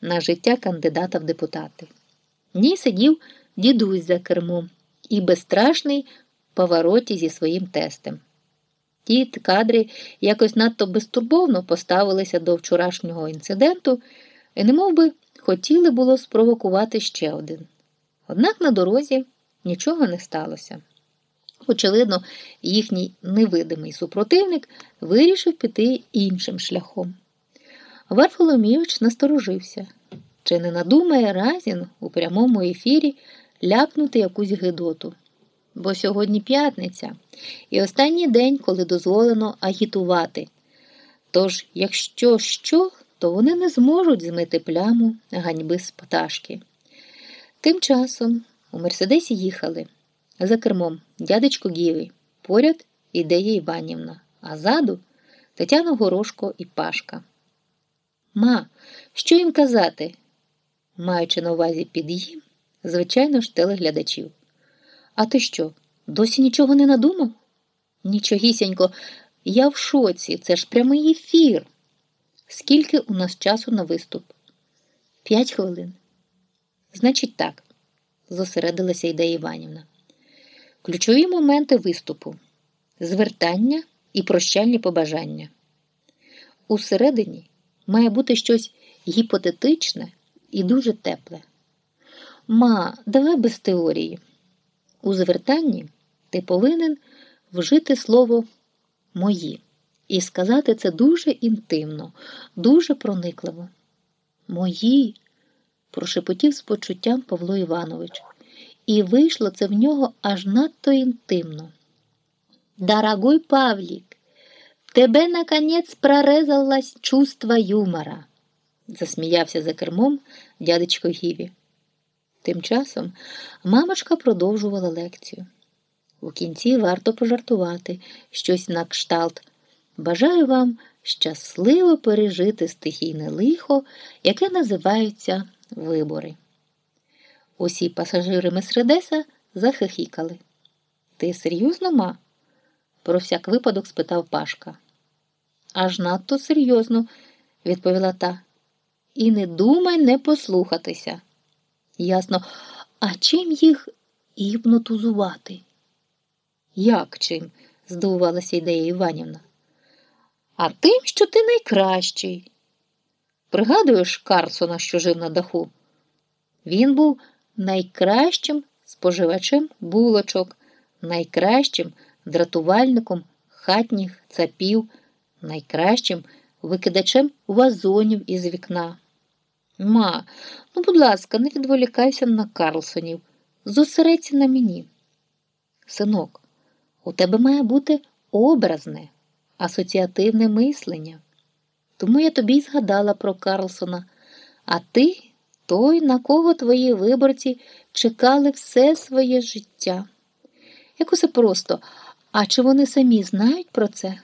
на життя кандидата в депутати. Ній сидів дідусь за кермом і безстрашний в повороті зі своїм тестем. Ті кадри якось надто безтурбовно поставилися до вчорашнього інциденту і немов би хотіли було спровокувати ще один. Однак на дорозі нічого не сталося. Очевидно, їхній невидимий супротивник вирішив піти іншим шляхом. Варфоломійович насторожився, чи не надумає Разін у прямому ефірі ляпнути якусь гидоту. Бо сьогодні п'ятниця і останній день, коли дозволено агітувати. Тож, якщо що, то вони не зможуть змити пляму ганьби з пташки. Тим часом у Мерседесі їхали за кермом дядечко Гівий, поряд ідея Іванівна, а ззаду Тетяна Горошко і Пашка. Ма, що їм казати? маючи на увазі під їм, звичайно ж, телеглядачів. А ти що, досі нічого не надумав? Нічогісінько, я в шоці, це ж прямий ефір. Скільки у нас часу на виступ? П'ять хвилин. Значить, так, зосередилася ідея Іванівна. Ключові моменти виступу звертання і прощальні побажання. Усередині має бути щось гіпотетичне і дуже тепле. Ма, давай без теорії. У звертанні ти повинен вжити слово мої і сказати це дуже інтимно, дуже проникливо. Мої, прошепотів з почуттям Павло Іванович, і вийшло це в нього аж надто інтимно. Дорогой Павлік, тебе, наконець, прорезалось чувство юмора, засміявся за кермом дядечко Гіві. Тим часом мамочка продовжувала лекцію. У кінці варто пожартувати щось на кшталт. Бажаю вам щасливо пережити стихійне лихо, яке називається вибори. Усі пасажири Месредеса захихікали. Ти серйозно, ма? Про всяк випадок спитав Пашка. Аж надто серйозно, відповіла та. І не думай не послухатися. Ясно, а чим їх гіпнотизувати? Як чим? здивувалася ідея Іванівна. А тим, що ти найкращий. Пригадуєш Карсона, що жив на даху? Він був найкращим споживачем булочок, найкращим дратувальником хатніх цапів, найкращим викидачем вазонів із вікна. Ма, ну, будь ласка, не відволікайся на Карлсонів, зосередься на мені. Синок, у тебе має бути образне, асоціативне мислення. Тому я тобі й згадала про Карлсона, а ти той, на кого твої виборці чекали все своє життя. Як усе просто, а чи вони самі знають про це?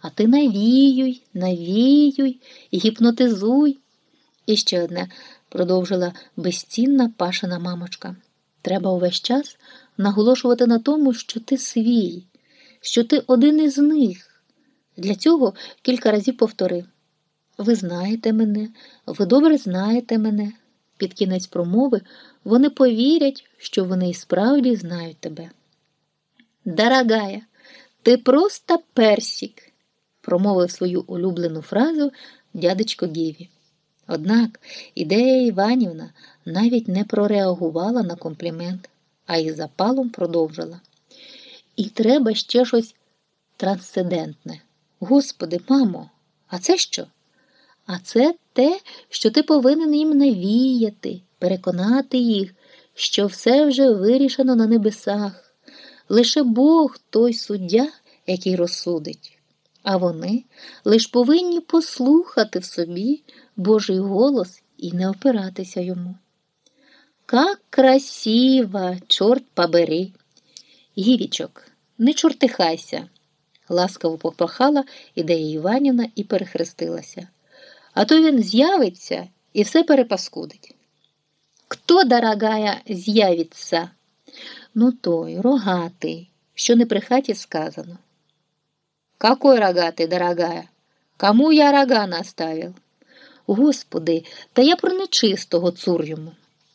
А ти навіюй, навіюй, гіпнотизуй. І ще одне, продовжила безцінна пашина мамочка. Треба увесь час наголошувати на тому, що ти свій, що ти один із них. Для цього кілька разів повтори. Ви знаєте мене, ви добре знаєте мене. Під кінець промови вони повірять, що вони і справді знають тебе. Дорогая, ти просто персик, промовив свою улюблену фразу дядечко Гіві. Однак ідея Іванівна навіть не прореагувала на комплімент, а із запалом продовжила. І треба ще щось трансцендентне. Господи, мамо, а це що? А це те, що ти повинен їм навіяти, переконати їх, що все вже вирішено на небесах. Лише Бог той суддя, який розсудить. А вони лиш повинні послухати в собі Божий голос і не опиратися йому. Как красиво, чорт побери. Гівічок, не чортихайся, ласкаво попрохала ідея Іванівна і перехрестилася. А то він з'явиться і все перепаскудить. Хто, дорогая, з'явиться? Ну той, рогатий, що не при хаті сказано. Какой рогатый, дорогая? Кому я рога наставил? Господи, та я про нечистого цур йому.